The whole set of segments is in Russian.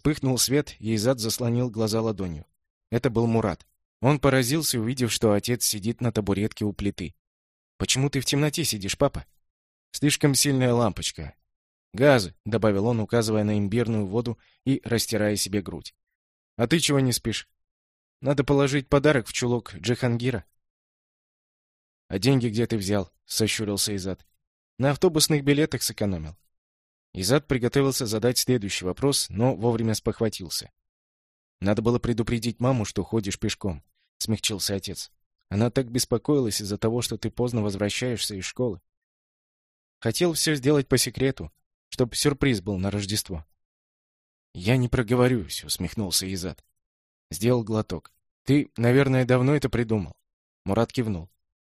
Вспыхнул свет, и Изад заслонил глаза ладонью. Это был Мурат. Он поразился, увидев, что отец сидит на табуретке у плиты. «Почему ты в темноте сидишь, папа?» «Слишком сильная лампочка. Газы», — добавил он, указывая на имбирную воду и растирая себе грудь. «А ты чего не спишь?» «Надо положить подарок в чулок Джихангира». «А деньги где ты взял?» — сощурился Изад. «На автобусных билетах сэкономил». Изад приготовился задать следующий вопрос, но вовремя спохватился. «Надо было предупредить маму, что ходишь пешком», — смягчился отец. «Она так беспокоилась из-за того, что ты поздно возвращаешься из школы. Хотел все сделать по секрету, чтобы сюрприз был на Рождество». «Я не проговорюсь», — усмехнулся Изад. Сделал глоток. «Ты, наверное, давно это придумал». Мурат кивнул.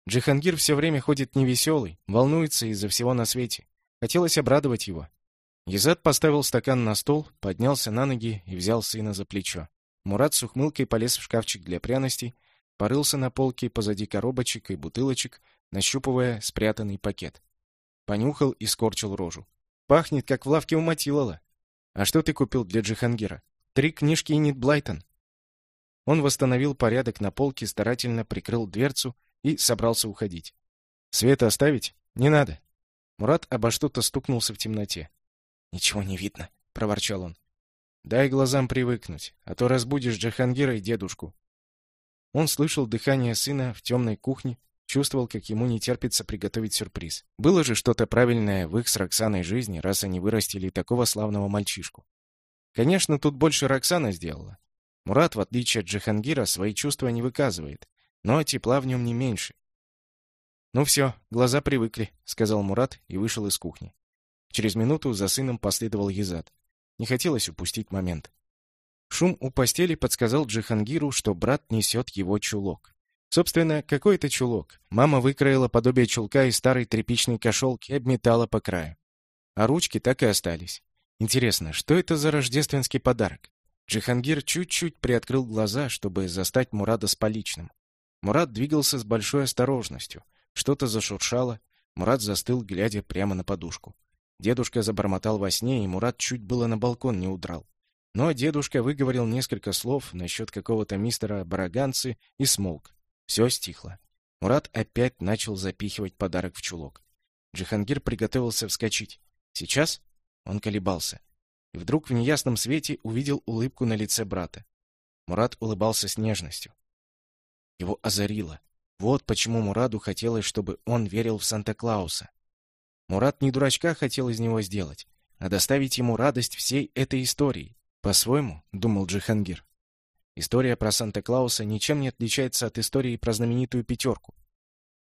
Джихангир все время ходит невеселый, волнуется из-за всего на свете. Хотелось обрадовать его. Езад поставил стакан на стол, поднялся на ноги и взял сына за плечо. Мурат с ухмылкой полез в шкафчик для пряностей, порылся на полке позади коробочек и бутылочек, нащупывая спрятанный пакет. Понюхал и скорчил рожу. «Пахнет, как в лавке у Матилала. А что ты купил для Джихангира? Три книжки Инит Блайтон». Он восстановил порядок на полке, старательно прикрыл дверцу и собрался уходить. «Света оставить? Не надо». Мурат обо что-то стукнулся в темноте. «Ничего не видно», — проворчал он. «Дай глазам привыкнуть, а то разбудишь Джахангира и дедушку». Он слышал дыхание сына в темной кухне, чувствовал, как ему не терпится приготовить сюрприз. Было же что-то правильное в их с Роксаной жизни, раз они вырастили такого славного мальчишку. Конечно, тут больше Роксана сделала. Мурат, в отличие от Джихангира, свои чувства не выказывает, но тепла в нем не меньше. «Ну все, глаза привыкли», — сказал Мурат и вышел из кухни. Через минуту за сыном последовал Езад. Не хотелось упустить момент. Шум у постели подсказал Джихангиру, что брат несет его чулок. Собственно, какой это чулок? Мама выкроила подобие чулка из старой тряпичной кошелки и обметала по краю. А ручки так и остались. Интересно, что это за рождественский подарок? Джихангир чуть-чуть приоткрыл глаза, чтобы застать Мурада с поличным. Мурат двигался с большой осторожностью. Что-то зашуршало. Мурат застыл, глядя прямо на подушку. Дедушка забормотал во сне, и Мурат чуть было на балкон не удрал. Но дедушка выговорил несколько слов насчет какого-то мистера Бараганцы и смолк. Все стихло. Мурат опять начал запихивать подарок в чулок. Джихангир приготовился вскочить. Сейчас он колебался. И вдруг в неясном свете увидел улыбку на лице брата. Мурат улыбался с нежностью. Его озарило. Вот почему Мураду хотелось, чтобы он верил в Санта-Клауса. Мурат не дурачка хотел из него сделать, а доставить ему радость всей этой истории. По-своему, думал Джихангир. История про Санта-Клауса ничем не отличается от истории про знаменитую пятерку.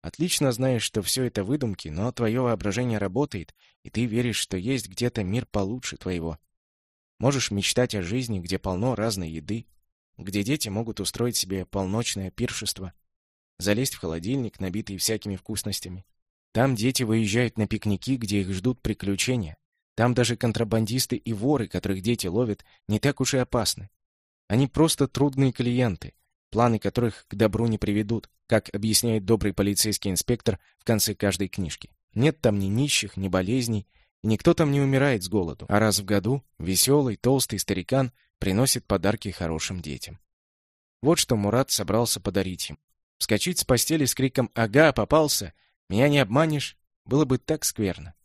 Отлично знаешь, что все это выдумки, но твое воображение работает, и ты веришь, что есть где-то мир получше твоего. Можешь мечтать о жизни, где полно разной еды, где дети могут устроить себе полночное пиршество, залезть в холодильник, набитый всякими вкусностями, там дети выезжают на пикники, где их ждут приключения. Там даже контрабандисты и воры, которых дети ловят, не так уж и опасны. Они просто трудные клиенты, планы которых к добру не приведут, как объясняет добрый полицейский инспектор в конце каждой книжки. Нет там ни нищих, ни болезней, и никто там не умирает с голоду, а раз в году веселый, толстый старикан приносит подарки хорошим детям. Вот что Мурат собрался подарить им. Вскочить с постели с криком «Ага, попался!» Меня не обманешь, было бы так скверно.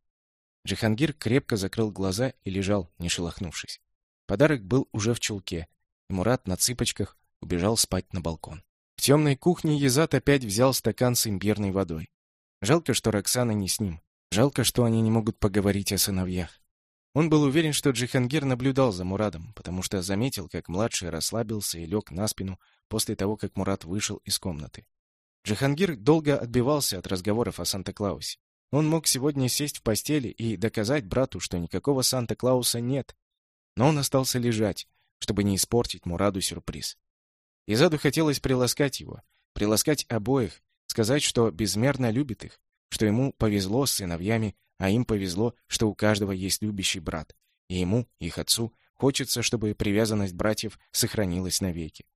Джихангир крепко закрыл глаза и лежал, не шелохнувшись. Подарок был уже в чулке, и Мурат на цыпочках убежал спать на балкон. В темной кухне Езат опять взял стакан с имбирной водой. Жалко, что Роксана не с ним. Жалко, что они не могут поговорить о сыновьях. Он был уверен, что Джихангир наблюдал за Мурадом, потому что заметил, как младший расслабился и лег на спину после того, как Мурат вышел из комнаты. Джихангир долго отбивался от разговоров о Санта-Клаусе. Он мог сегодня сесть в постели и доказать брату, что никакого Санта-Клауса нет. Но он остался лежать, чтобы не испортить Мураду сюрприз. Изаду хотелось приласкать его, приласкать обоих, сказать, что безмерно любит их, что ему повезло с сыновьями, а им повезло, что у каждого есть любящий брат. И ему, их отцу, хочется, чтобы привязанность братьев сохранилась навеки.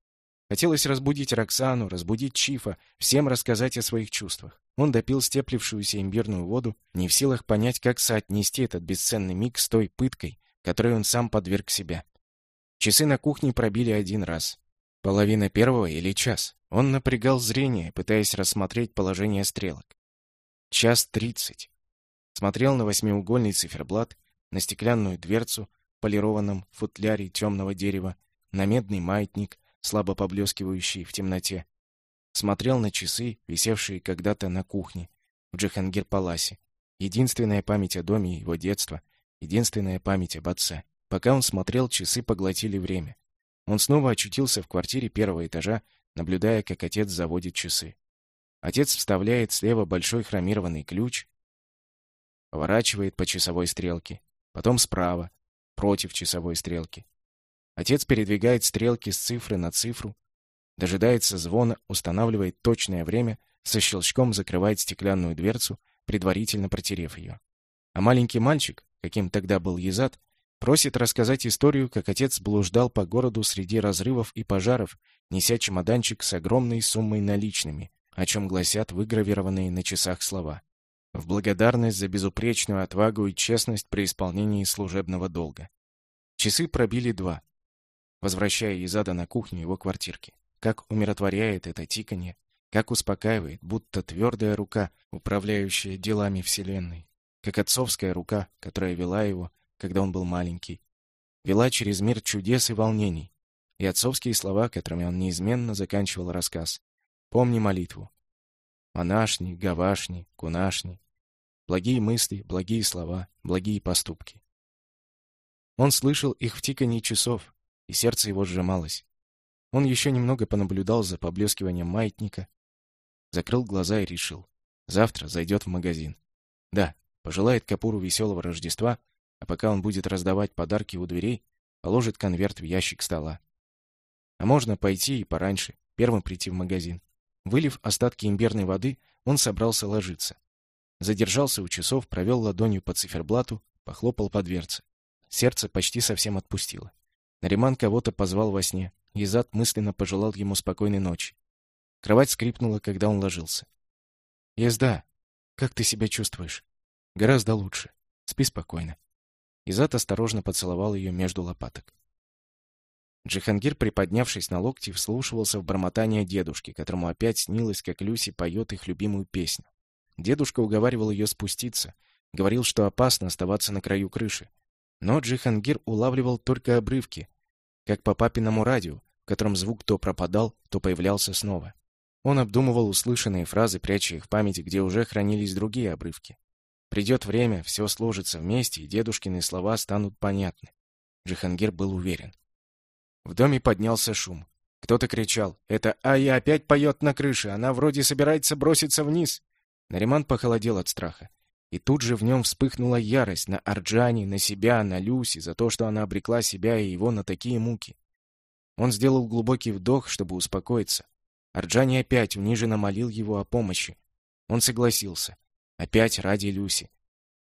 Хотелось разбудить Роксану, разбудить Чифа, всем рассказать о своих чувствах. Он допил степлившуюся имбирную воду, не в силах понять, как соотнести этот бесценный миг с той пыткой, которой он сам подверг себя. Часы на кухне пробили один раз. Половина первого или час. Он напрягал зрение, пытаясь рассмотреть положение стрелок. Час тридцать. Смотрел на восьмиугольный циферблат, на стеклянную дверцу полированном футляре темного дерева, на медный маятник, слабо поблескивающий в темноте. Смотрел на часы, висевшие когда-то на кухне в Джихангир-Паласе. Единственная память о доме его детства, единственная память об отце. Пока он смотрел, часы поглотили время. Он снова очутился в квартире первого этажа, наблюдая, как отец заводит часы. Отец вставляет слева большой хромированный ключ, поворачивает по часовой стрелке, потом справа, против часовой стрелки. Отец передвигает стрелки с цифры на цифру, дожидается звона, устанавливает точное время, со щелчком закрывает стеклянную дверцу, предварительно протерев ее. А маленький мальчик, каким тогда был Езад, Просит рассказать историю, как отец блуждал по городу среди разрывов и пожаров, неся чемоданчик с огромной суммой наличными, о чем гласят выгравированные на часах слова. В благодарность за безупречную отвагу и честность при исполнении служебного долга. Часы пробили два, возвращая Изада на кухню его квартирки. Как умиротворяет это тиканье, как успокаивает, будто твердая рука, управляющая делами Вселенной, как отцовская рука, которая вела его, когда он был маленький, вела через мир чудес и волнений, и отцовские слова, которыми он неизменно заканчивал рассказ. «Помни молитву». Монашни, гавашни, кунашни. Благие мысли, благие слова, благие поступки. Он слышал их в тиканье часов, и сердце его сжималось. Он еще немного понаблюдал за поблескиванием маятника, закрыл глаза и решил. Завтра зайдет в магазин. Да, пожелает Капуру веселого Рождества — а пока он будет раздавать подарки у дверей, положит конверт в ящик стола. А можно пойти и пораньше, первым прийти в магазин. Вылив остатки имбирной воды, он собрался ложиться. Задержался у часов, провел ладонью по циферблату, похлопал по дверце. Сердце почти совсем отпустило. Нариман кого-то позвал во сне. Езад мысленно пожелал ему спокойной ночи. Кровать скрипнула, когда он ложился. «Езда, как ты себя чувствуешь?» «Гораздо лучше. Спи спокойно». Изат осторожно поцеловал ее между лопаток. Джихангир, приподнявшись на локти, вслушивался в бормотание дедушки, которому опять снилось, как Люси поет их любимую песню. Дедушка уговаривал ее спуститься, говорил, что опасно оставаться на краю крыши. Но Джихангир улавливал только обрывки, как по папиному радио, в котором звук то пропадал, то появлялся снова. Он обдумывал услышанные фразы, пряча их в памяти, где уже хранились другие обрывки. Придет время, все сложится вместе, и дедушкины слова станут понятны. Джихангир был уверен. В доме поднялся шум. Кто-то кричал. «Это Ая опять поет на крыше! Она вроде собирается броситься вниз!» Нариман похолодел от страха. И тут же в нем вспыхнула ярость на Арджани, на себя, на Люси, за то, что она обрекла себя и его на такие муки. Он сделал глубокий вдох, чтобы успокоиться. Арджани опять униженно молил его о помощи. Он согласился. Опять ради Люси.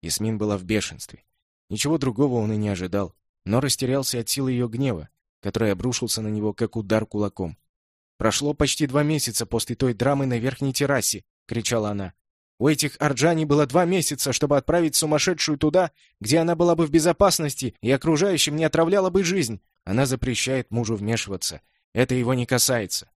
Ясмин была в бешенстве. Ничего другого он и не ожидал, но растерялся от силы ее гнева, который обрушился на него, как удар кулаком. «Прошло почти два месяца после той драмы на верхней террасе!» — кричала она. «У этих Арджани было два месяца, чтобы отправить сумасшедшую туда, где она была бы в безопасности и окружающим не отравляла бы жизнь. Она запрещает мужу вмешиваться. Это его не касается».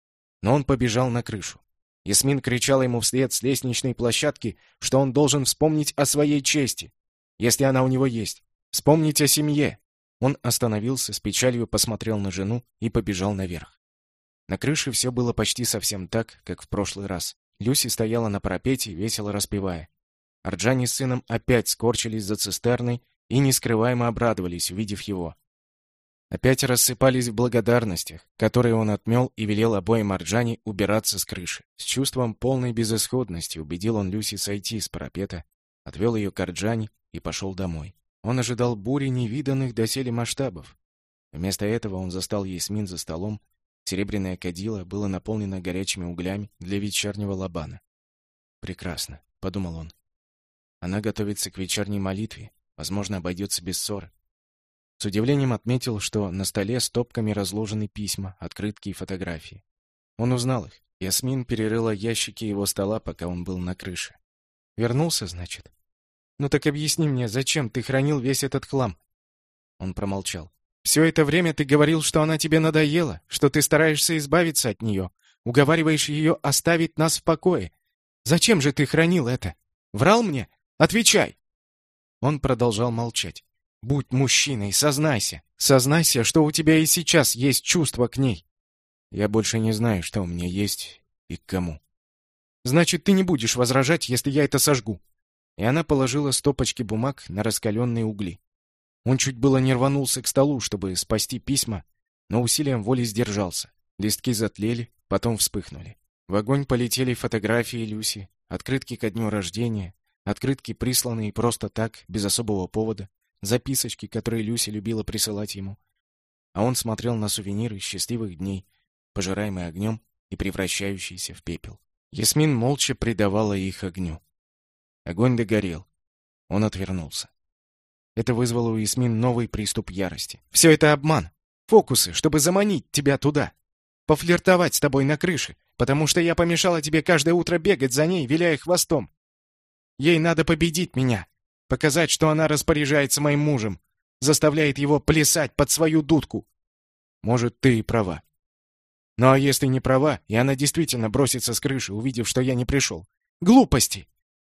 Но он побежал на крышу. Ясмин кричала ему вслед с лестничной площадки, что он должен вспомнить о своей чести, если она у него есть. Вспомнить о семье. Он остановился, с печалью посмотрел на жену и побежал наверх. На крыше все было почти совсем так, как в прошлый раз. Люси стояла на парапете, весело распевая. Арджани с сыном опять скорчились за цистерной и нескрываемо обрадовались, увидев его опять рассыпались в благодарностях, которые он отмел и велел обоим Арджани убираться с крыши. С чувством полной безысходности убедил он Люси сойти с парапета, отвел ее к Арджани и пошел домой. Он ожидал бури невиданных доселе масштабов. Вместо этого он застал Ясмин за столом, серебряное кадило было наполнено горячими углями для вечернего лабана. «Прекрасно», — подумал он. «Она готовится к вечерней молитве, возможно, обойдется без ссоры. С удивлением отметил, что на столе стопками разложены письма, открытки и фотографии. Он узнал их. Ясмин перерыла ящики его стола, пока он был на крыше. «Вернулся, значит?» «Ну так объясни мне, зачем ты хранил весь этот хлам?» Он промолчал. Все это время ты говорил, что она тебе надоела, что ты стараешься избавиться от нее, уговариваешь ее оставить нас в покое. Зачем же ты хранил это? Врал мне? Отвечай!» Он продолжал молчать. «Будь мужчиной, сознайся. Сознайся, что у тебя и сейчас есть чувство к ней». «Я больше не знаю, что у меня есть и к кому». «Значит, ты не будешь возражать, если я это сожгу». И она положила стопочки бумаг на раскаленные угли. Он чуть было не рванулся к столу, чтобы спасти письма, но усилием воли сдержался. Листки затлели, потом вспыхнули. В огонь полетели фотографии Люси, открытки ко дню рождения, открытки, присланные просто так, без особого повода, записочки, которые Люси любила присылать ему. А он смотрел на сувениры счастливых дней, пожираемые огнем и превращающиеся в пепел. Ясмин молча предавала их огню. Огонь догорел. Он отвернулся. Это вызвало у Ясмин новый приступ ярости. «Все это обман! Фокусы, чтобы заманить тебя туда! Пофлиртовать с тобой на крыше, потому что я помешала тебе каждое утро бегать за ней, виляя хвостом! Ей надо победить меня, показать, что она распоряжается моим мужем, заставляет его плясать под свою дудку. Может, ты и права. Ну а если не права, и она действительно бросится с крыши, увидев, что я не пришел? Глупости!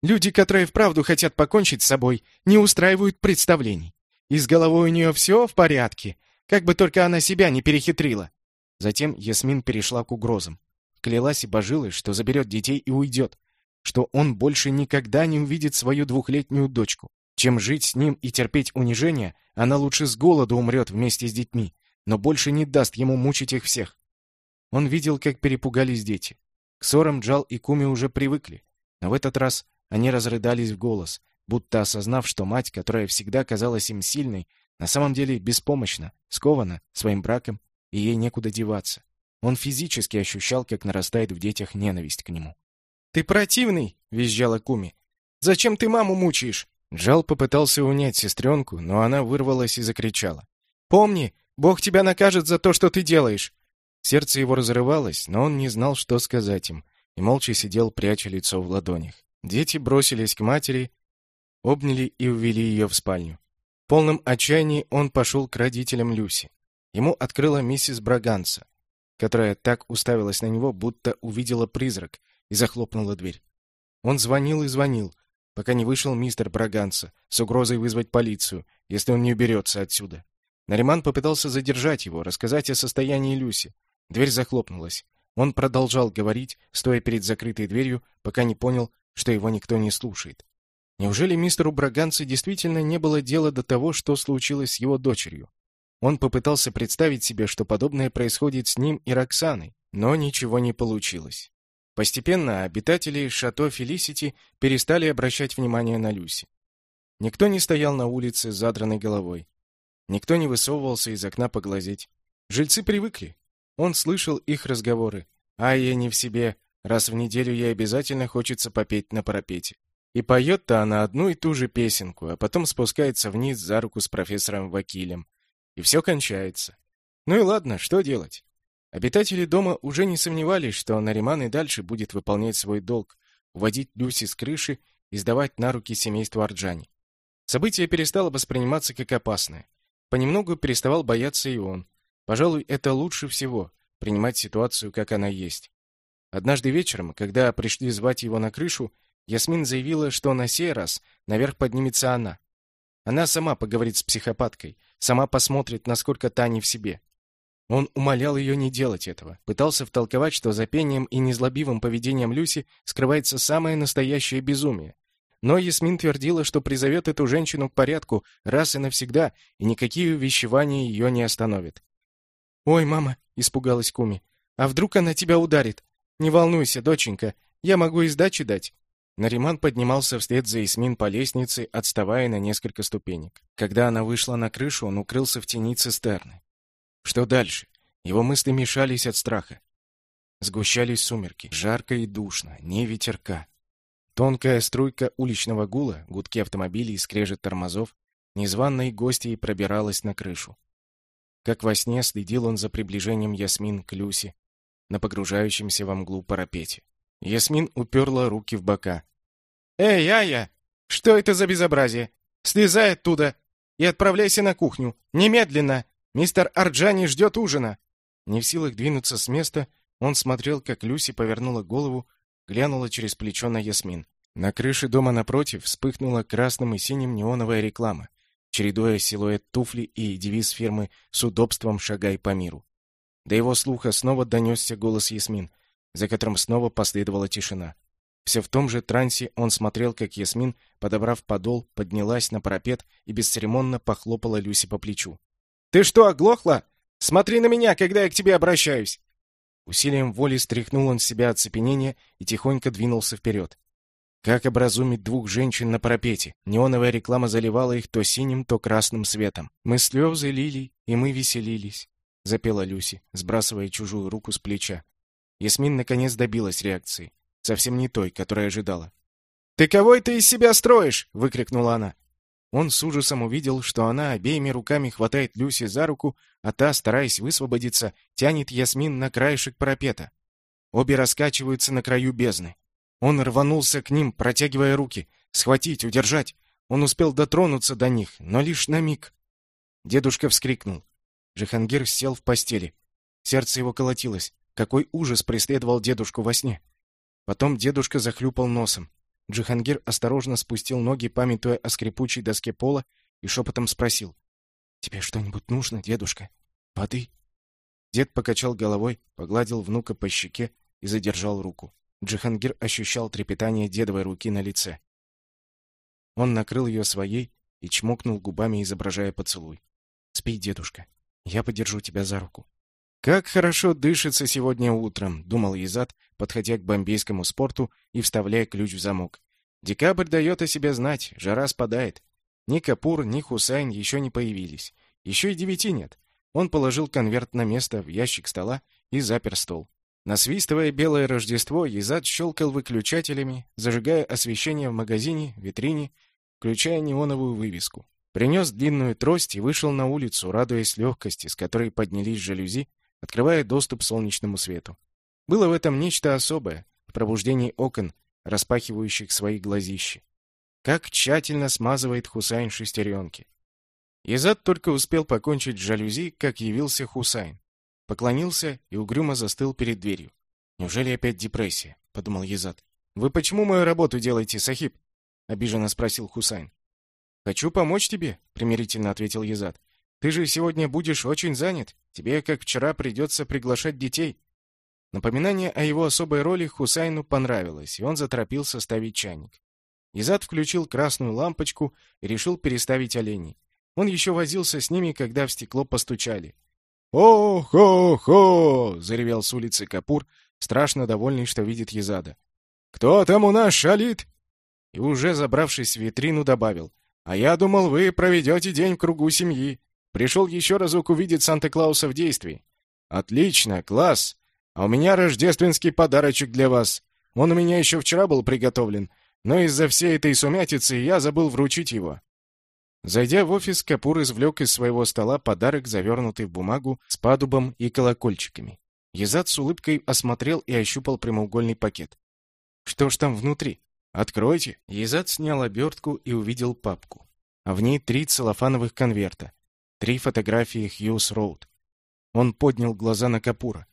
Люди, которые вправду хотят покончить с собой, не устраивают представлений. И с головой у нее все в порядке, как бы только она себя не перехитрила. Затем Ясмин перешла к угрозам. Клялась и божилась, что заберет детей и уйдет, что он больше никогда не увидит свою двухлетнюю дочку. Чем жить с ним и терпеть унижение, она лучше с голоду умрет вместе с детьми, но больше не даст ему мучить их всех. Он видел, как перепугались дети. К ссорам Джал и Куми уже привыкли, но в этот раз они разрыдались в голос, будто осознав, что мать, которая всегда казалась им сильной, на самом деле беспомощна, скована своим браком, и ей некуда деваться. Он физически ощущал, как нарастает в детях ненависть к нему. «Ты противный!» — визжала Куми. «Зачем ты маму мучаешь?» Джал попытался унять сестренку, но она вырвалась и закричала. «Помни, Бог тебя накажет за то, что ты делаешь!» Сердце его разрывалось, но он не знал, что сказать им, и молча сидел, пряча лицо в ладонях. Дети бросились к матери, обняли и увели ее в спальню. В полном отчаянии он пошел к родителям Люси. Ему открыла миссис Браганса, которая так уставилась на него, будто увидела призрак, и захлопнула дверь. Он звонил и звонил, пока не вышел мистер Браганса с угрозой вызвать полицию, если он не уберется отсюда. Нариман попытался задержать его, рассказать о состоянии Люси. Дверь захлопнулась. Он продолжал говорить, стоя перед закрытой дверью, пока не понял, что его никто не слушает. Неужели мистеру Браганце действительно не было дела до того, что случилось с его дочерью? Он попытался представить себе, что подобное происходит с ним и Роксаной, но ничего не получилось. Постепенно обитатели шато Фелисити перестали обращать внимание на Люси. Никто не стоял на улице с задранной головой. Никто не высовывался из окна поглазеть. Жильцы привыкли. Он слышал их разговоры. «А я не в себе. Раз в неделю ей обязательно хочется попеть на парапете. И поет-то она одну и ту же песенку, а потом спускается вниз за руку с профессором Вакилем. И все кончается. Ну и ладно, что делать? Обитатели дома уже не сомневались, что Нариман и дальше будет выполнять свой долг, уводить Люси с крыши и сдавать на руки семейству Арджани. Событие перестало восприниматься как опасное. Понемногу переставал бояться и он. Пожалуй, это лучше всего — принимать ситуацию, как она есть. Однажды вечером, когда пришли звать его на крышу, Ясмин заявила, что на сей раз наверх поднимется она. Она сама поговорит с психопаткой, сама посмотрит, насколько та не в себе. Он умолял ее не делать этого, пытался втолковать, что за пением и незлобивым поведением Люси скрывается самое настоящее безумие. Но Ясмин твердила, что призовет эту женщину к порядку раз и навсегда, и никакие увещевания ее не остановят. «Ой, мама!» — испугалась Куми. «А вдруг она тебя ударит? «Не волнуйся, доченька, я могу и сдачи дать». Нариман поднимался вслед за Исмин по лестнице, отставая на несколько ступенек. Когда она вышла на крышу, он укрылся в тени цистерны. Что дальше? Его мысли мешались от страха. Сгущались сумерки, жарко и душно, не ветерка. Тонкая струйка уличного гула, гудки автомобилей скрежет тормозов, незваной гостьей пробиралась на крышу. Как во сне следил он за приближением Ясмин к Люсе, на погружающемся во мглу парапете. Ясмин уперла руки в бока. «Эй, Ая! Что это за безобразие? Слезай оттуда и отправляйся на кухню! Немедленно! Мистер Арджани ждет ужина!» Не в силах двинуться с места, он смотрел, как Люси повернула голову, глянула через плечо на Ясмин. На крыше дома напротив вспыхнула красным и синим неоновая реклама, чередуя силуэт туфли и девиз фирмы «С удобством шагай по миру». До его слуха снова донесся голос Ясмин, за которым снова последовала тишина. Все в том же трансе он смотрел, как Ясмин, подобрав подол, поднялась на парапет и бесцеремонно похлопала Люси по плечу. «Ты что, оглохла? Смотри на меня, когда я к тебе обращаюсь!» Усилием воли стряхнул он с себя оцепенение и тихонько двинулся вперед. Как образумить двух женщин на парапете? Неоновая реклама заливала их то синим, то красным светом. «Мы слезы лили, и мы веселились», — запела Люси, сбрасывая чужую руку с плеча. Ясмин наконец добилась реакции. Совсем не той, которая ожидала. «Ты кого это из себя строишь?» — выкрикнула она. Он с ужасом увидел, что она обеими руками хватает Люси за руку, а та, стараясь высвободиться, тянет Ясмин на краешек парапета. Обе раскачиваются на краю бездны. Он рванулся к ним, протягивая руки. Схватить, удержать. Он успел дотронуться до них, но лишь на миг. Дедушка вскрикнул. Джихангир сел в постели. Сердце его колотилось. Какой ужас преследовал дедушку во сне. Потом дедушка захлюпал носом. Джихангир осторожно спустил ноги, памятуя о скрипучей доске пола, и шепотом спросил. «Тебе что-нибудь нужно, дедушка? Воды?» Дед покачал головой, погладил внука по щеке и задержал руку. Джихангир ощущал трепетание дедовой руки на лице. Он накрыл ее своей и чмокнул губами, изображая поцелуй. «Спи, дедушка. Я подержу тебя за руку». «Как хорошо дышится сегодня утром», — думал Изат, подходя к бомбейскому спорту и вставляя ключ в замок. «Декабрь дает о себе знать, жара спадает. Ни Капур, ни Хусайн еще не появились. Еще и девяти нет». Он положил конверт на место в ящик стола и запер стол. Насвистывая белое Рождество, Езад щелкал выключателями, зажигая освещение в магазине, витрине, включая неоновую вывеску. Принес длинную трость и вышел на улицу, радуясь легкости, с которой поднялись жалюзи, открывая доступ солнечному свету. Было в этом нечто особое, в пробуждении окон, распахивающих свои глазищи. Как тщательно смазывает Хусайн шестеренки. Езад только успел покончить с жалюзи, как явился Хусайн. Поклонился и угрюмо застыл перед дверью. «Неужели опять депрессия?» — подумал Езад. «Вы почему мою работу делаете, Сахиб?» — обиженно спросил Хусайн. «Хочу помочь тебе», — примирительно ответил Езад. «Ты же сегодня будешь очень занят. Тебе, как вчера, придется приглашать детей». Напоминание о его особой роли Хусайну понравилось, и он заторопился ставить чайник. Изад включил красную лампочку и решил переставить оленей. Он еще возился с ними, когда в стекло постучали. «О-хо-хо!» — заревел с улицы Капур, страшно довольный, что видит Езада. «Кто там у нас шалит?» И уже забравшись в витрину, добавил. «А я думал, вы проведете день в кругу семьи. Пришел еще разок увидеть Санта-Клауса в действии». «Отлично, класс! А у меня рождественский подарочек для вас. Он у меня еще вчера был приготовлен, но из-за всей этой сумятицы я забыл вручить его. Зайдя в офис, Капур извлек из своего стола подарок, завернутый в бумагу с падубом и колокольчиками. Езад с улыбкой осмотрел и ощупал прямоугольный пакет. «Что ж там внутри? Откройте!» Езад снял обертку и увидел папку. А в ней три целлофановых конверта. Три фотографии Хьюз Роуд. Он поднял глаза на Капура.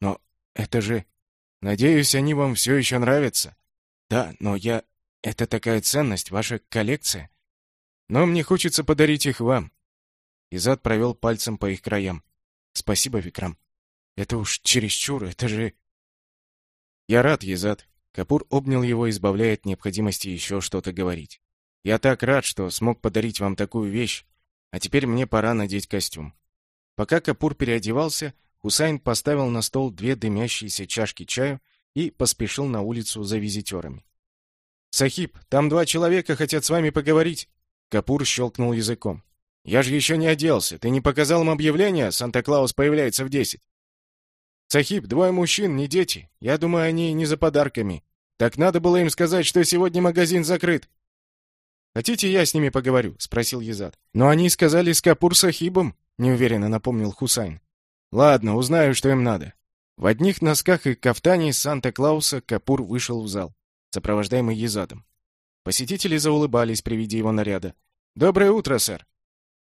«Но это же... Надеюсь, они вам все еще нравятся?» «Да, но я... Это такая ценность, ваша коллекция. Но мне хочется подарить их вам. Изад провел пальцем по их краям. Спасибо, Викрам. Это уж чересчур, это же... Я рад, Езад. Капур обнял его, избавляя от необходимости еще что-то говорить. Я так рад, что смог подарить вам такую вещь, а теперь мне пора надеть костюм. Пока Капур переодевался, Хусайн поставил на стол две дымящиеся чашки чаю и поспешил на улицу за визитерами. «Сахиб, там два человека хотят с вами поговорить», Капур щелкнул языком. «Я же еще не оделся. Ты не показал им объявление? Санта-Клаус появляется в десять». «Сахиб, двое мужчин, не дети. Я думаю, они не за подарками. Так надо было им сказать, что сегодня магазин закрыт». «Хотите, я с ними поговорю?» — спросил Езад. «Но они сказали с Капур Сахибом», — неуверенно напомнил Хусайн. «Ладно, узнаю, что им надо». В одних носках и кафтане Санта-Клауса Капур вышел в зал, сопровождаемый Езадом. Посетители заулыбались при виде его наряда. «Доброе утро, сэр!»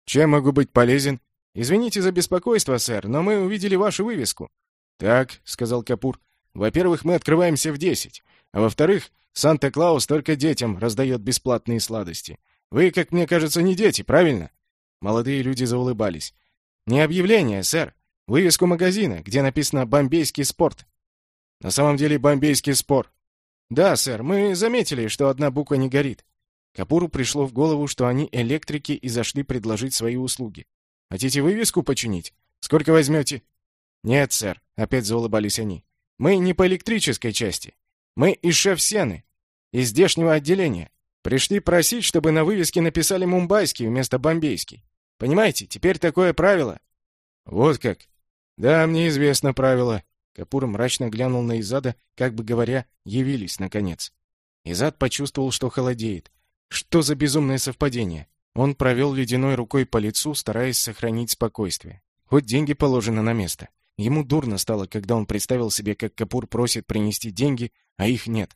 «Чем могу быть полезен?» «Извините за беспокойство, сэр, но мы увидели вашу вывеску». «Так», — сказал Капур, — «во-первых, мы открываемся в десять, а во-вторых, Санта-Клаус только детям раздает бесплатные сладости. Вы, как мне кажется, не дети, правильно?» Молодые люди заулыбались. «Не объявление, сэр. Вывеску магазина, где написано «Бомбейский спорт». На самом деле «Бомбейский спор». Да, сэр, мы заметили, что одна буква не горит. Капуру пришло в голову, что они электрики и зашли предложить свои услуги. Хотите вывеску починить? Сколько возьмете? Нет, сэр, опять заулыбались они. Мы не по электрической части. Мы из шеф-сены, из здешнего отделения. Пришли просить, чтобы на вывеске написали «Мумбайский» вместо «Бомбейский». Понимаете, теперь такое правило. Вот как. Да, мне известно правило. Капур мрачно глянул на Изада, как бы говоря, явились, наконец. Изад почувствовал, что холодеет. Что за безумное совпадение? Он провел ледяной рукой по лицу, стараясь сохранить спокойствие. Хоть деньги положены на место. Ему дурно стало, когда он представил себе, как Капур просит принести деньги, а их нет.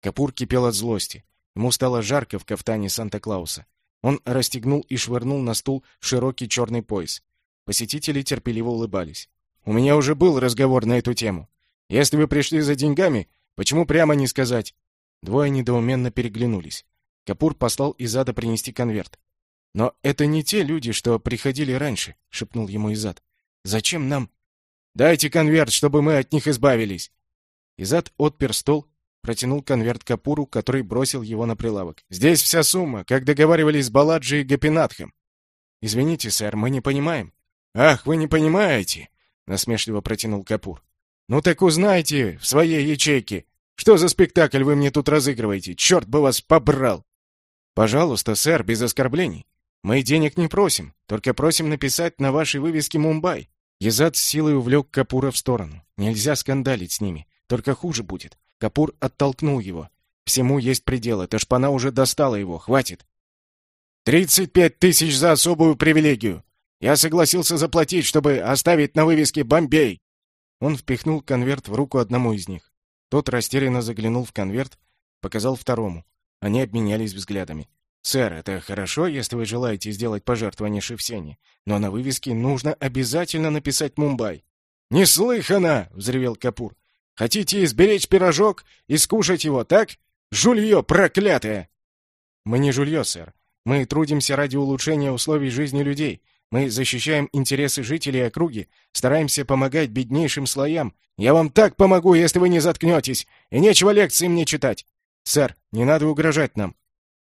Капур кипел от злости. Ему стало жарко в кафтане Санта-Клауса. Он расстегнул и швырнул на стул широкий черный пояс. Посетители терпеливо улыбались. «У меня уже был разговор на эту тему. Если вы пришли за деньгами, почему прямо не сказать?» Двое недоуменно переглянулись. Капур послал Изада принести конверт. «Но это не те люди, что приходили раньше», — шепнул ему Изад. «Зачем нам...» «Дайте конверт, чтобы мы от них избавились!» Изад отпер стол, протянул конверт Капуру, который бросил его на прилавок. «Здесь вся сумма, как договаривались с Баладжи и Гапинатхом». «Извините, сэр, мы не понимаем». «Ах, вы не понимаете!» — насмешливо протянул Капур. «Ну так узнайте в своей ячейке, что за спектакль вы мне тут разыгрываете? Черт бы вас побрал!» «Пожалуйста, сэр, без оскорблений. Мы денег не просим, только просим написать на вашей вывеске «Мумбай». Езад с силой увлек Капура в сторону. Нельзя скандалить с ними, только хуже будет. Капур оттолкнул его. Всему есть предел, эта шпана уже достала его, хватит. «Тридцать пять тысяч за особую привилегию! Я согласился заплатить, чтобы оставить на вывеске «Бомбей». Он впихнул конверт в руку одному из них. Тот растерянно заглянул в конверт, показал второму. Они обменялись взглядами. «Сэр, это хорошо, если вы желаете сделать пожертвование Шевсене, но на вывеске нужно обязательно написать «Мумбай». «Неслыханно!» — взревел Капур. «Хотите изберечь пирожок и скушать его, так? Жулье проклятое!» «Мы не жулье, сэр. Мы трудимся ради улучшения условий жизни людей. Мы защищаем интересы жителей округи, стараемся помогать беднейшим слоям. Я вам так помогу, если вы не заткнетесь, и нечего лекции мне читать. Сэр, не надо угрожать нам.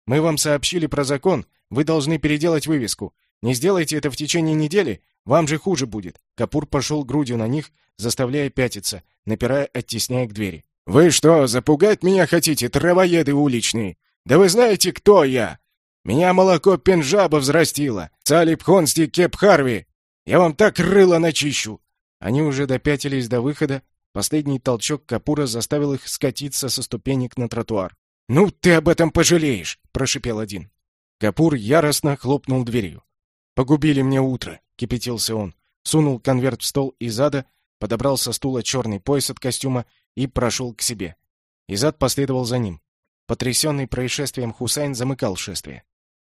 Мы вам сообщили про закон, вы должны переделать вывеску. Не сделайте это в течение недели, вам же хуже будет. Капур пошел грудью на них, заставляя пятиться, напирая, оттесняя к двери. Вы что, запугать меня хотите, травоеды уличные? Да вы знаете, кто я? Меня молоко Пенджаба взрастило. Цалип Хонсти Кепхарви. Я вам так рыло начищу. Они уже допятились до выхода, Последний толчок Капура заставил их скатиться со ступенек на тротуар. «Ну, ты об этом пожалеешь!» — прошипел один. Капур яростно хлопнул дверью. «Погубили мне утро!» — кипятился он. Сунул конверт в стол Изада, подобрал со стула черный пояс от костюма и прошел к себе. Изад последовал за ним. Потрясенный происшествием Хусайн замыкал шествие.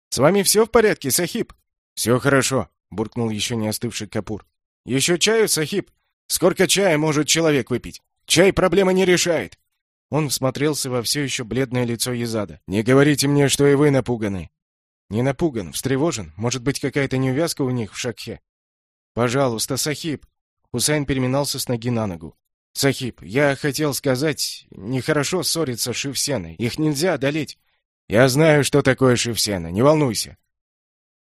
«С вами все в порядке, Сахиб?» «Все хорошо», — буркнул еще не остывший Капур. «Еще чаю, Сахиб?» Сколько чая может человек выпить? Чай проблемы не решает. Он всмотрелся во все еще бледное лицо Езада. Не говорите мне, что и вы напуганы. Не напуган, встревожен. Может быть, какая-то неувязка у них в шакхе. Пожалуйста, Сахиб. Хусайн переминался с ноги на ногу. Сахиб, я хотел сказать, нехорошо ссориться с Шивсеной. Их нельзя одолеть. Я знаю, что такое Шивсена, не волнуйся.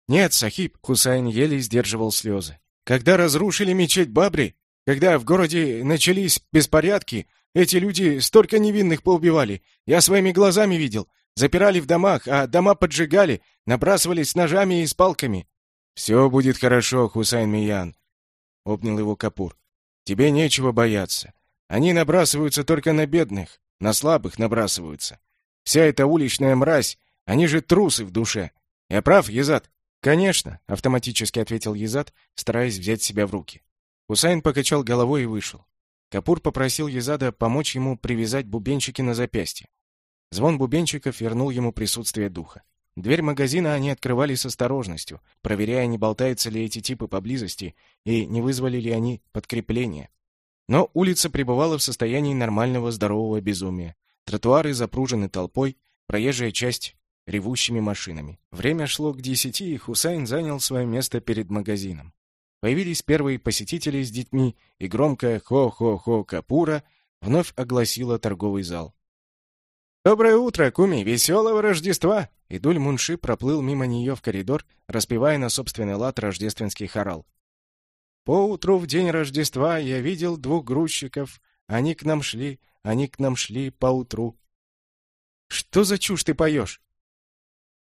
Нет, Сахиб, Хусайн еле сдерживал слезы. Когда разрушили мечеть Бабри, когда в городе начались беспорядки, эти люди столько невинных поубивали. Я своими глазами видел. Запирали в домах, а дома поджигали, набрасывались с ножами и с палками. «Все будет хорошо, Хусайн Миян», — обнял его Капур. «Тебе нечего бояться. Они набрасываются только на бедных, на слабых набрасываются. Вся эта уличная мразь, они же трусы в душе. Я прав, Езад?» «Конечно», — автоматически ответил Езад, стараясь взять себя в руки. Хусайн покачал головой и вышел. Капур попросил Езада помочь ему привязать бубенчики на запястье. Звон бубенчиков вернул ему присутствие духа. Дверь магазина они открывали с осторожностью, проверяя, не болтаются ли эти типы поблизости и не вызвали ли они подкрепление. Но улица пребывала в состоянии нормального здорового безумия. Тротуары запружены толпой, проезжая часть ревущими машинами. Время шло к десяти, и Хусайн занял свое место перед магазином. Появились первые посетители с детьми, и громкая «Хо-хо-хо Капура» вновь огласила торговый зал. «Доброе утро, Куми! Веселого Рождества!» Идуль Мунши проплыл мимо нее в коридор, распевая на собственный лад рождественский хорал. «Поутру в день Рождества я видел двух грузчиков. Они к нам шли, они к нам шли поутру». «Что за чушь ты поешь?»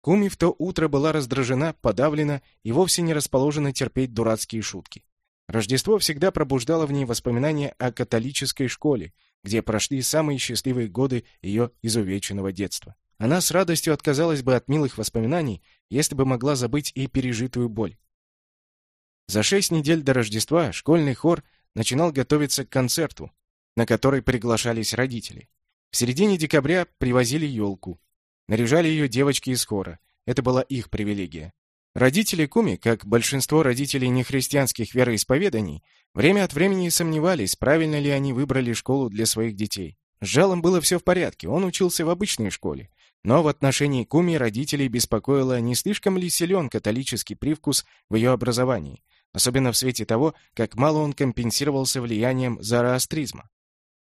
Куми в то утро была раздражена, подавлена и вовсе не расположена терпеть дурацкие шутки. Рождество всегда пробуждало в ней воспоминания о католической школе, где прошли самые счастливые годы ее изувеченного детства. Она с радостью отказалась бы от милых воспоминаний, если бы могла забыть и пережитую боль. За шесть недель до Рождества школьный хор начинал готовиться к концерту, на который приглашались родители. В середине декабря привозили елку. Наряжали ее девочки из хора. Это была их привилегия. Родители Куми, как большинство родителей нехристианских вероисповеданий, время от времени сомневались, правильно ли они выбрали школу для своих детей. С Жалом было все в порядке, он учился в обычной школе. Но в отношении Куми родителей беспокоило, не слишком ли силен католический привкус в ее образовании, особенно в свете того, как мало он компенсировался влиянием зороастризма.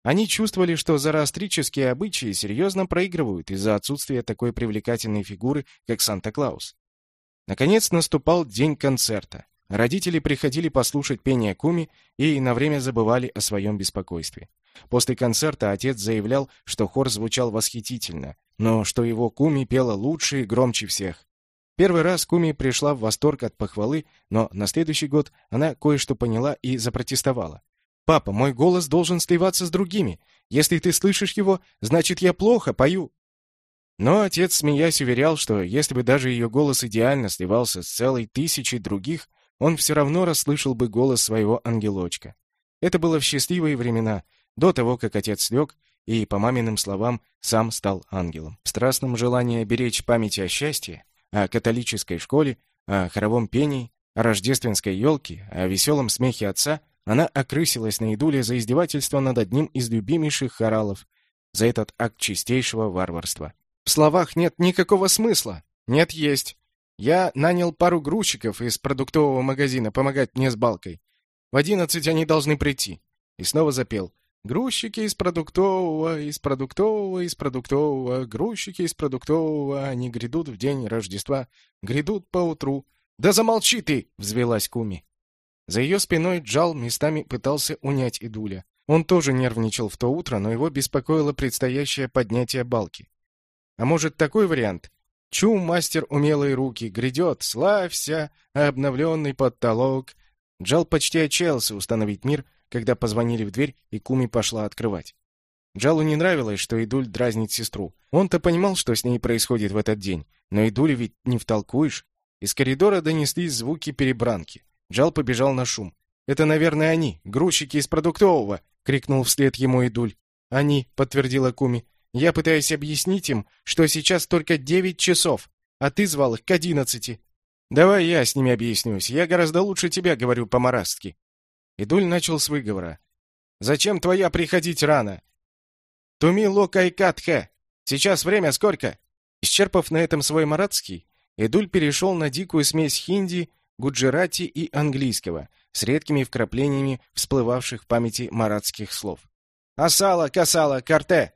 Они чувствовали, что зороастрические обычаи серьезно проигрывают из-за отсутствия такой привлекательной фигуры, как Санта-Клаус. Наконец наступал день концерта. Родители приходили послушать пение Куми и на время забывали о своем беспокойстве. После концерта отец заявлял, что хор звучал восхитительно, но что его Куми пела лучше и громче всех. Первый раз Куми пришла в восторг от похвалы, но на следующий год она кое-что поняла и запротестовала. «Папа, мой голос должен сливаться с другими. Если ты слышишь его, значит, я плохо пою». Но отец, смеясь, уверял, что если бы даже ее голос идеально сливался с целой тысячей других, он все равно расслышал бы голос своего ангелочка. Это было в счастливые времена, до того, как отец лег и, по маминым словам, сам стал ангелом. В страстном желании беречь память о счастье, о католической школе, о хоровом пении, о рождественской елке, о веселом смехе отца, она окрысилась на Идуле за издевательство над одним из любимейших хоралов, за этот акт чистейшего варварства. В словах нет никакого смысла. Нет, есть. Я нанял пару грузчиков из продуктового магазина помогать мне с балкой. В одиннадцать они должны прийти. И снова запел. Грузчики из продуктового, из продуктового, из продуктового, грузчики из продуктового, они грядут в день Рождества, грядут поутру. Да замолчи ты, взвелась Куми. За ее спиной Джал местами пытался унять Идуля. Он тоже нервничал в то утро, но его беспокоило предстоящее поднятие балки. А может, такой вариант? Чу, мастер умелые руки, грядет, славься, обновленный потолок. Джал почти отчаялся установить мир, когда позвонили в дверь, и Куми пошла открывать. Джалу не нравилось, что Идуль дразнит сестру. Он-то понимал, что с ней происходит в этот день, но Идуле ведь не втолкуешь. Из коридора донеслись звуки перебранки. Джал побежал на шум. «Это, наверное, они, грузчики из продуктового!» — крикнул вслед ему Идуль. «Они», — подтвердила Куми. Я пытаюсь объяснить им, что сейчас только девять часов, а ты звал их к одиннадцати. Давай я с ними объяснюсь. Я гораздо лучше тебя говорю по-марастски. Идуль начал с выговора. Зачем твоя приходить рано? Туми локайкатхе. Сейчас время сколько? Исчерпав на этом свой маратский, Идуль перешел на дикую смесь хинди, гуджарати и английского, с редкими вкраплениями всплывавших в памяти маратских слов. «Асала, касала, карте!»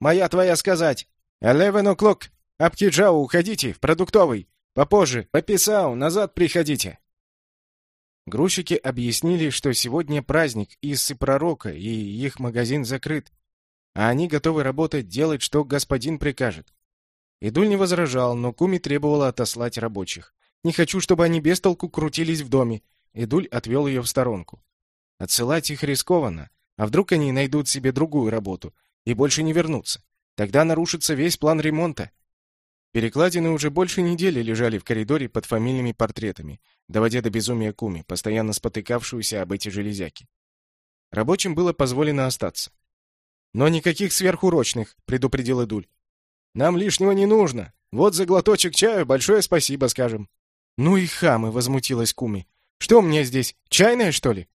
Моя твоя сказать. Eleven o'clock. Апкиджау, уходите, в продуктовый. Попозже. По Писау, назад приходите. Грузчики объяснили, что сегодня праздник Иссы Пророка, и их магазин закрыт. А они готовы работать, делать, что господин прикажет. Идуль не возражал, но Куми требовала отослать рабочих. «Не хочу, чтобы они без толку крутились в доме». Идуль отвел ее в сторонку. Отсылать их рискованно. А вдруг они найдут себе другую работу? и больше не вернутся. Тогда нарушится весь план ремонта. Перекладины уже больше недели лежали в коридоре под фамильными портретами, доводя до безумия Куми, постоянно спотыкавшуюся об эти железяки. Рабочим было позволено остаться. «Но никаких сверхурочных», — предупредил Эдуль. Нам лишнего не нужно. Вот за глоточек чаю большое спасибо скажем». «Ну и хамы!» — возмутилась Куми. «Что мне здесь, чайное, что ли?»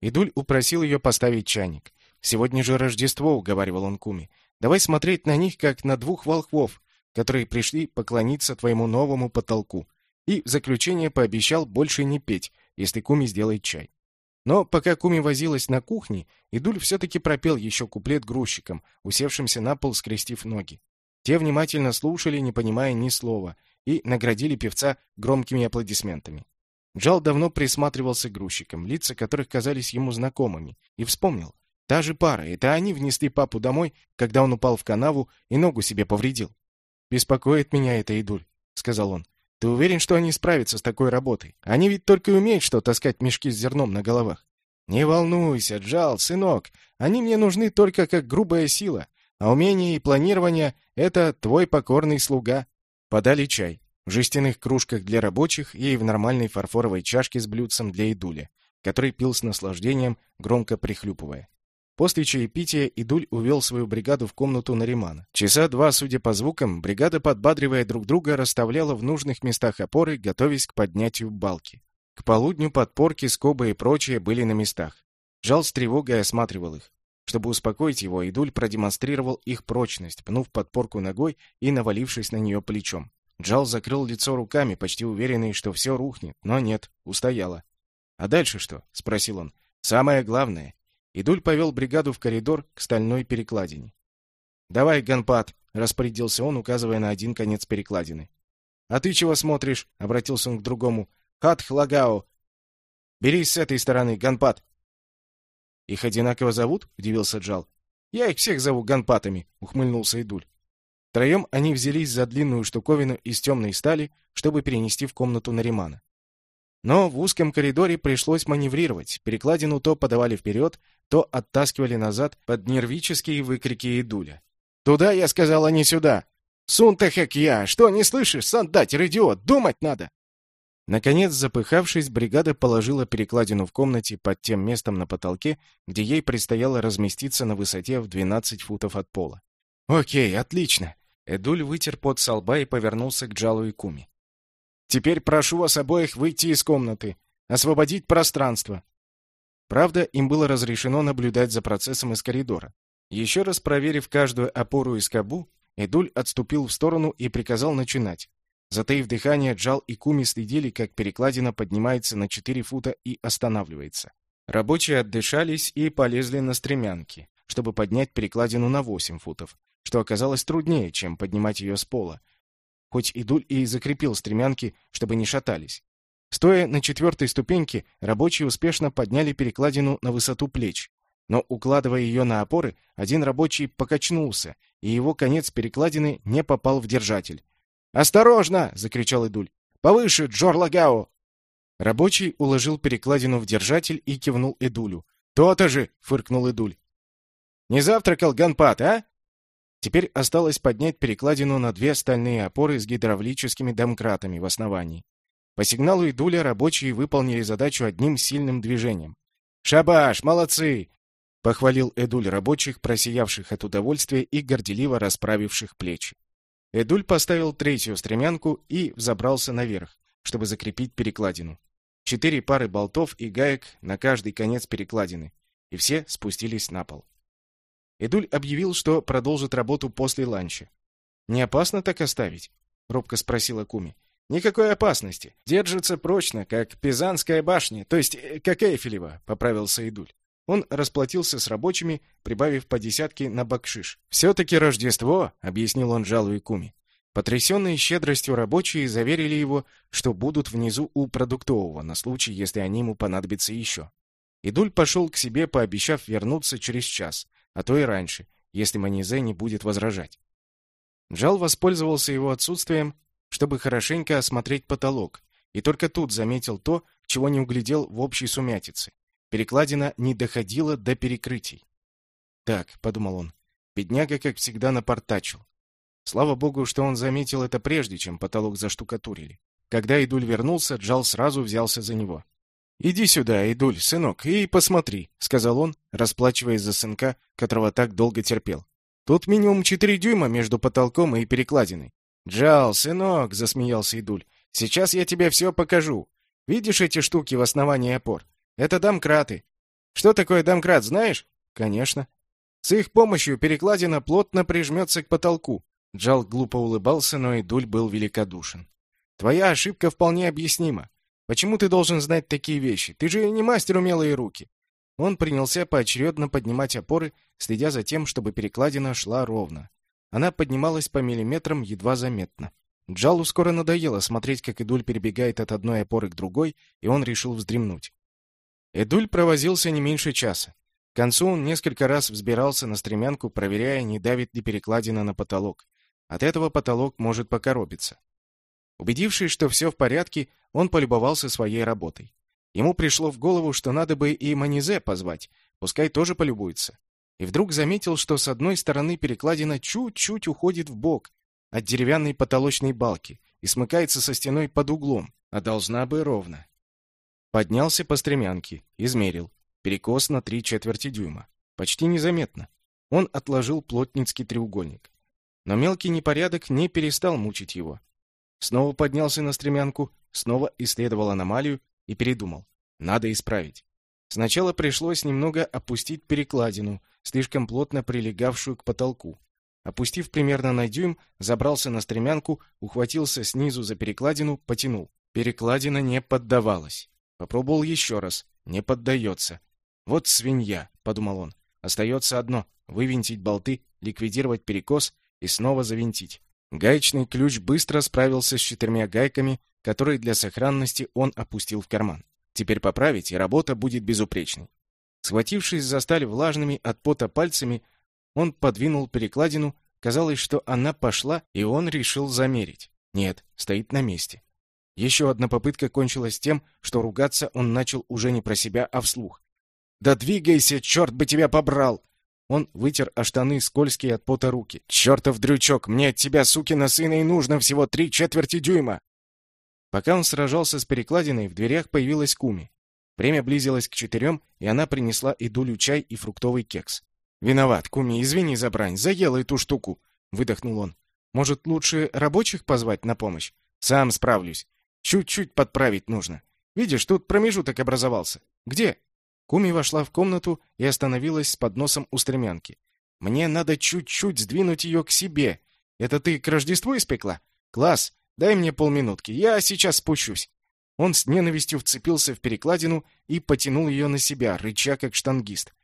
Идуль упросил ее поставить чайник. «Сегодня же Рождество», — уговаривал он Куми. «Давай смотреть на них, как на двух волхвов, которые пришли поклониться твоему новому потолку». И в заключение пообещал больше не петь, если Куми сделает чай. Но пока Куми возилась на кухне, Идуль все-таки пропел еще куплет грузчикам, усевшимся на пол, скрестив ноги. Те внимательно слушали, не понимая ни слова, и наградили певца громкими аплодисментами. Джал давно присматривался к грузчикам, лица которых казались ему знакомыми, и вспомнил. Та же пара, это они внесли папу домой, когда он упал в канаву и ногу себе повредил. «Беспокоит меня это, Идуль», — сказал он. Ты уверен, что они справятся с такой работой? Они ведь только и умеют что таскать мешки с зерном на головах. Не волнуйся, Джал, сынок. Они мне нужны только как грубая сила. А умение и планирование — это твой покорный слуга. Подали чай. В жестяных кружках для рабочих и в нормальной фарфоровой чашке с блюдцем для Идуля, который пил с наслаждением, громко прихлюпывая. После чаепития Идуль увел свою бригаду в комнату Наримана. Часа два, судя по звукам, бригада, подбадривая друг друга, расставляла в нужных местах опоры, готовясь к поднятию балки. К полудню подпорки, скобы и прочее были на местах. Жал с тревогой осматривал их. Чтобы успокоить его, Идуль продемонстрировал их прочность, пнув подпорку ногой и навалившись на нее плечом. Джал закрыл лицо руками, почти уверенный, что все рухнет, но нет, устояло. «А дальше что?» — спросил он. «Самое главное. Идуль повел бригаду в коридор к стальной перекладине. «Давай, ганпад!» — распорядился он, указывая на один конец перекладины. «А ты чего смотришь?» — обратился он к другому. «Хат Хлагао! Бери с этой стороны, ганпад!» «Их одинаково зовут?» — удивился Джал. «Я их всех зову ганпатами», — ухмыльнулся Идуль. Втроем они взялись за длинную штуковину из темной стали, чтобы перенести в комнату Наримана. Но в узком коридоре пришлось маневрировать. Перекладину то подавали вперед, то оттаскивали назад под нервические выкрики Идуля. «Туда, я сказал, а не сюда! Сунтахек я! Что, не слышишь, сандатер, идиот? Думать надо!» Наконец, запыхавшись, бригада положила перекладину в комнате под тем местом на потолке, где ей предстояло разместиться на высоте в 12 футов от пола. «Окей, отлично!» Эдуль вытер пот со лба и повернулся к Джалу и Куми. Теперь прошу вас обоих выйти из комнаты, освободить пространство. Правда, им было разрешено наблюдать за процессом из коридора. Еще раз проверив каждую опору и скобу, Эдуль отступил в сторону и приказал начинать. Затаив дыхание, Джал и Куми следили, как перекладина поднимается на 4 фута и останавливается. Рабочие отдышались и полезли на стремянки, чтобы поднять перекладину на 8 футов, что оказалось труднее, чем поднимать ее с пола, хоть Идуль и закрепил стремянки, чтобы не шатались. Стоя на четвертой ступеньке, рабочие успешно подняли перекладину на высоту плеч. Но, укладывая ее на опоры, один рабочий покачнулся, и его конец перекладины не попал в держатель. «Осторожно!» — закричал Идуль. «Повыше, Джор Лагао!» Рабочий уложил перекладину в держатель и кивнул Эдулю. «То-то же!» — фыркнул Эдуль. «Не завтракал Ганпат, а?» Теперь осталось поднять перекладину на две стальные опоры с гидравлическими домкратами в основании. По сигналу Идуля рабочие выполнили задачу одним сильным движением. «Шабаш! Молодцы!» — похвалил Эдуль рабочих, просиявших от удовольствия и горделиво расправивших плечи. Эдуль поставил третью стремянку и взобрался наверх, чтобы закрепить перекладину. Четыре пары болтов и гаек на каждый конец перекладины, и все спустились на пол. Эдуль объявил, что продолжит работу после ланча. «Не опасно так оставить?» — робко спросила Куми. «Никакой опасности. Держится прочно, как Пизанская башня, то есть э, как Эйфелева», — поправился Эдуль. Он расплатился с рабочими, прибавив по десятке на бакшиш. «Все-таки Рождество», — объяснил он жалуя Куми. Потрясенные щедростью рабочие заверили его, что будут внизу у продуктового на случай, если они ему понадобятся еще. Идуль пошел к себе, пообещав вернуться через час, а то и раньше, если Манизе не будет возражать. Джал воспользовался его отсутствием, чтобы хорошенько осмотреть потолок, и только тут заметил то, чего не углядел в общей сумятице. Перекладина не доходила до перекрытий. «Так», — подумал он, — бедняга, как всегда, напортачил. Слава богу, что он заметил это прежде, чем потолок заштукатурили. Когда Идуль вернулся, Джал сразу взялся за него. «Иди сюда, Идуль, сынок, и посмотри», — сказал он, расплачиваясь за сынка, которого так долго терпел. Тут минимум четыре дюйма между потолком и перекладиной. «Джал, сынок!» — засмеялся Идуль. «Сейчас я тебе все покажу. Видишь эти штуки в основании опор? Это домкраты. Что такое домкрат, знаешь?» «Конечно». С их помощью перекладина плотно прижмется к потолку. Джал глупо улыбался, но Идуль был великодушен. «Твоя ошибка вполне объяснима. Почему ты должен знать такие вещи? Ты же не мастер умелые руки. Он принялся поочередно поднимать опоры, следя за тем, чтобы перекладина шла ровно. Она поднималась по миллиметрам едва заметно. Джалу скоро надоело смотреть, как Эдуль перебегает от одной опоры к другой, и он решил вздремнуть. Эдуль провозился не меньше часа. К концу он несколько раз взбирался на стремянку, проверяя, не давит ли перекладина на потолок. От этого потолок может покоробиться. Убедившись, что все в порядке, он полюбовался своей работой. Ему пришло в голову, что надо бы и Манизе позвать, пускай тоже полюбуется. И вдруг заметил, что с одной стороны перекладина чуть-чуть уходит в бок от деревянной потолочной балки и смыкается со стеной под углом, а должна бы ровно. Поднялся по стремянке, измерил. Перекос на три четверти дюйма. Почти незаметно. Он отложил плотницкий треугольник. Но мелкий непорядок не перестал мучить его. Снова поднялся на стремянку, снова исследовал аномалию и передумал. Надо исправить. Сначала пришлось немного опустить перекладину, слишком плотно прилегавшую к потолку. Опустив примерно на дюйм, забрался на стремянку, ухватился снизу за перекладину, потянул. Перекладина не поддавалась. Попробовал еще раз. Не поддается. «Вот свинья», — подумал он. «Остается одно — вывинтить болты, ликвидировать перекос и снова завинтить». Гаечный ключ быстро справился с четырьмя гайками, которые для сохранности он опустил в карман. Теперь поправить, и работа будет безупречной. Схватившись за сталь влажными от пота пальцами, он подвинул перекладину, казалось, что она пошла, и он решил замерить. Нет, стоит на месте. Еще одна попытка кончилась тем, что ругаться он начал уже не про себя, а вслух. «Да двигайся, черт бы тебя побрал!» Он вытер о штаны скользкие от пота руки. «Чертов дрючок! Мне от тебя, сукина сына, и нужно всего три четверти дюйма!» Пока он сражался с перекладиной, в дверях появилась Куми. Время близилось к четырем, и она принесла Идулю чай и фруктовый кекс. «Виноват, Куми, извини за брань, заела эту штуку», — выдохнул он. «Может, лучше рабочих позвать на помощь? Сам справлюсь. Чуть-чуть подправить нужно. Видишь, тут промежуток образовался. Где?» Куми вошла в комнату и остановилась с подносом у стремянки. «Мне надо чуть-чуть сдвинуть ее к себе. Это ты к Рождеству испекла? Класс! Дай мне полминутки, я сейчас спущусь. Он с ненавистью вцепился в перекладину и потянул ее на себя, рыча как штангист.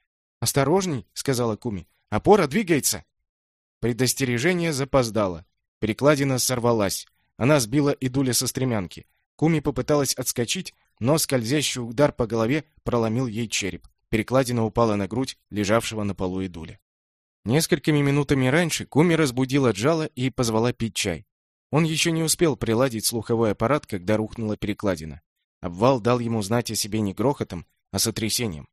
«Осторожней», — сказала Куми. «Опора двигается». Предостережение запоздало. Перекладина сорвалась. Она сбила Идуля со стремянки. Куми попыталась отскочить, но скользящий удар по голове проломил ей череп. Перекладина упала на грудь лежавшего на полу Идуля. Несколькими минутами раньше Куми разбудила Джала и позвала пить чай. Он еще не успел приладить слуховой аппарат, когда рухнула перекладина. Обвал дал ему знать о себе не грохотом, а сотрясением.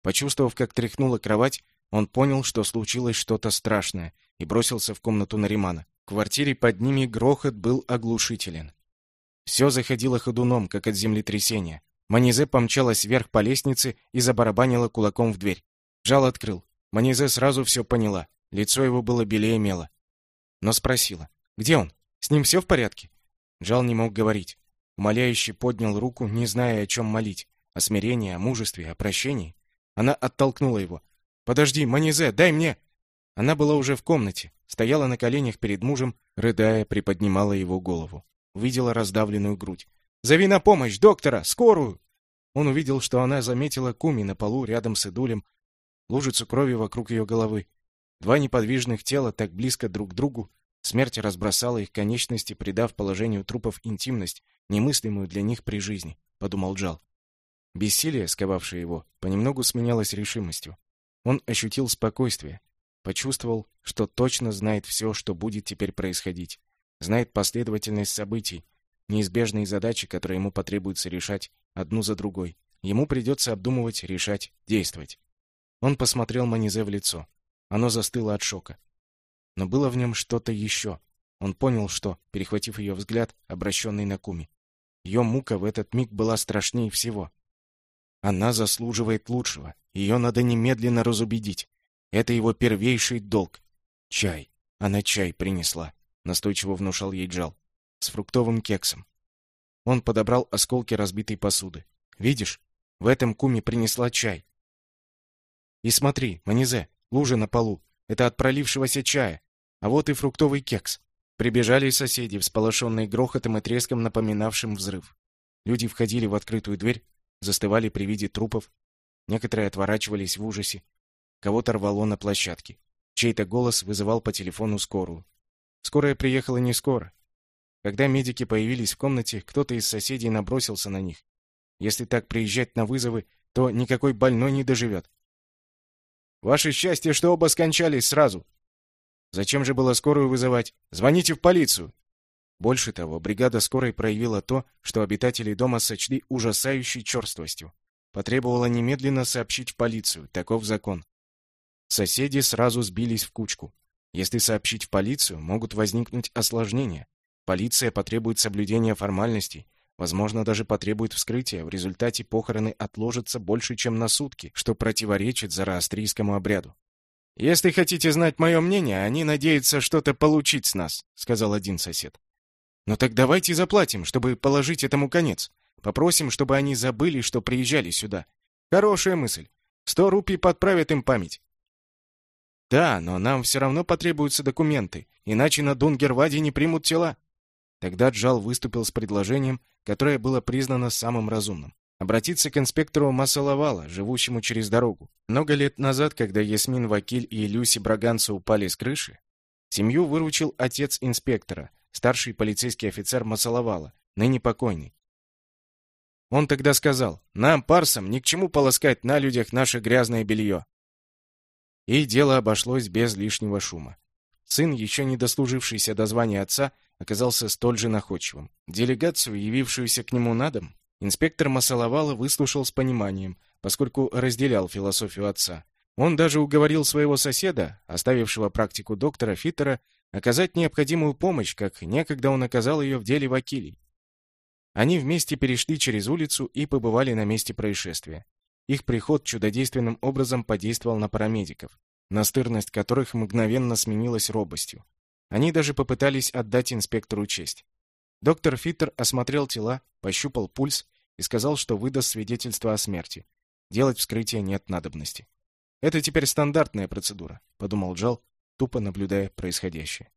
Почувствовав, как тряхнула кровать, он понял, что случилось что-то страшное, и бросился в комнату Наримана. В квартире под ними грохот был оглушителен. Все заходило ходуном, как от землетрясения. Манизе помчалась вверх по лестнице и забарабанила кулаком в дверь. Жал открыл. Манизе сразу все поняла. Лицо его было белее мела. Но спросила. «Где он?» С ним все в порядке?» Джал не мог говорить. Умоляющий поднял руку, не зная, о чем молить. О смирении, о мужестве, о прощении. Она оттолкнула его. «Подожди, Манизе, дай мне!» Она была уже в комнате, стояла на коленях перед мужем, рыдая, приподнимала его голову. Увидела раздавленную грудь. «Зови на помощь! Доктора! Скорую!» Он увидел, что она заметила Куми на полу рядом с Идулем, лужицу крови вокруг ее головы. Два неподвижных тела так близко друг к другу, Смерть разбросала их конечности, придав положению трупов интимность, немыслимую для них при жизни, подумал Джал. Бессилие, сковавшее его, понемногу сменялось решимостью. Он ощутил спокойствие, почувствовал, что точно знает все, что будет теперь происходить, знает последовательность событий, неизбежные задачи, которые ему потребуется решать одну за другой. Ему придется обдумывать, решать, действовать. Он посмотрел Манизе в лицо. Оно застыло от шока. Но было в нем что-то еще. Он понял, что, перехватив ее взгляд, обращенный на Куми, ее мука в этот миг была страшнее всего. Она заслуживает лучшего. Ее надо немедленно разубедить. Это его первейший долг. Чай. Она чай принесла, настойчиво внушал ей Джал. С фруктовым кексом. Он подобрал осколки разбитой посуды. Видишь? В этом куме принесла чай. И смотри, Манизе, лужа на полу. Это от пролившегося чая. А вот и фруктовый кекс. Прибежали соседи, всполошенные грохотом и треском, напоминавшим взрыв. Люди входили в открытую дверь, застывали при виде трупов. Некоторые отворачивались в ужасе. Кого-то рвало на площадке. Чей-то голос вызывал по телефону скорую. Скорая приехала не скоро. Когда медики появились в комнате, кто-то из соседей набросился на них. Если так приезжать на вызовы, то никакой больной не доживет. Ваше счастье, что оба скончались сразу. Зачем же было скорую вызывать? Звоните в полицию. Больше того, бригада скорой проявила то, что обитатели дома сочли ужасающей черствостью. Потребовала немедленно сообщить в полицию, таков закон. Соседи сразу сбились в кучку. Если сообщить в полицию, могут возникнуть осложнения. Полиция потребует соблюдения формальностей, Возможно, даже потребует вскрытия. В результате похороны отложатся больше, чем на сутки, что противоречит зороастрийскому обряду. «Если хотите знать мое мнение, они надеются что-то получить с нас», — сказал один сосед. «Ну так давайте заплатим, чтобы положить этому конец. Попросим, чтобы они забыли, что приезжали сюда. Хорошая мысль. Сто рупий подправят им память». «Да, но нам все равно потребуются документы, иначе на Дунгерваде не примут тела». Тогда Джал выступил с предложением, которое было признано самым разумным. Обратиться к инспектору Масаловала, живущему через дорогу. Много лет назад, когда Ясмин Вакиль и Люси Браганца упали с крыши, семью выручил отец инспектора, старший полицейский офицер Масаловала, ныне покойный. Он тогда сказал, нам, парсам, ни к чему полоскать на людях наше грязное белье. И дело обошлось без лишнего шума. Сын, еще не дослужившийся до звания отца, оказался столь же находчивым. Делегацию, явившуюся к нему на дом, инспектор Масаловала выслушал с пониманием, поскольку разделял философию отца. Он даже уговорил своего соседа, оставившего практику доктора Фиттера, оказать необходимую помощь, как некогда он оказал ее в деле Вакилий. Они вместе перешли через улицу и побывали на месте происшествия. Их приход чудодейственным образом подействовал на парамедиков настырность которых мгновенно сменилась робостью. Они даже попытались отдать инспектору честь. Доктор Фиттер осмотрел тела, пощупал пульс и сказал, что выдаст свидетельство о смерти. Делать вскрытие нет надобности. Это теперь стандартная процедура, подумал Джал, тупо наблюдая происходящее.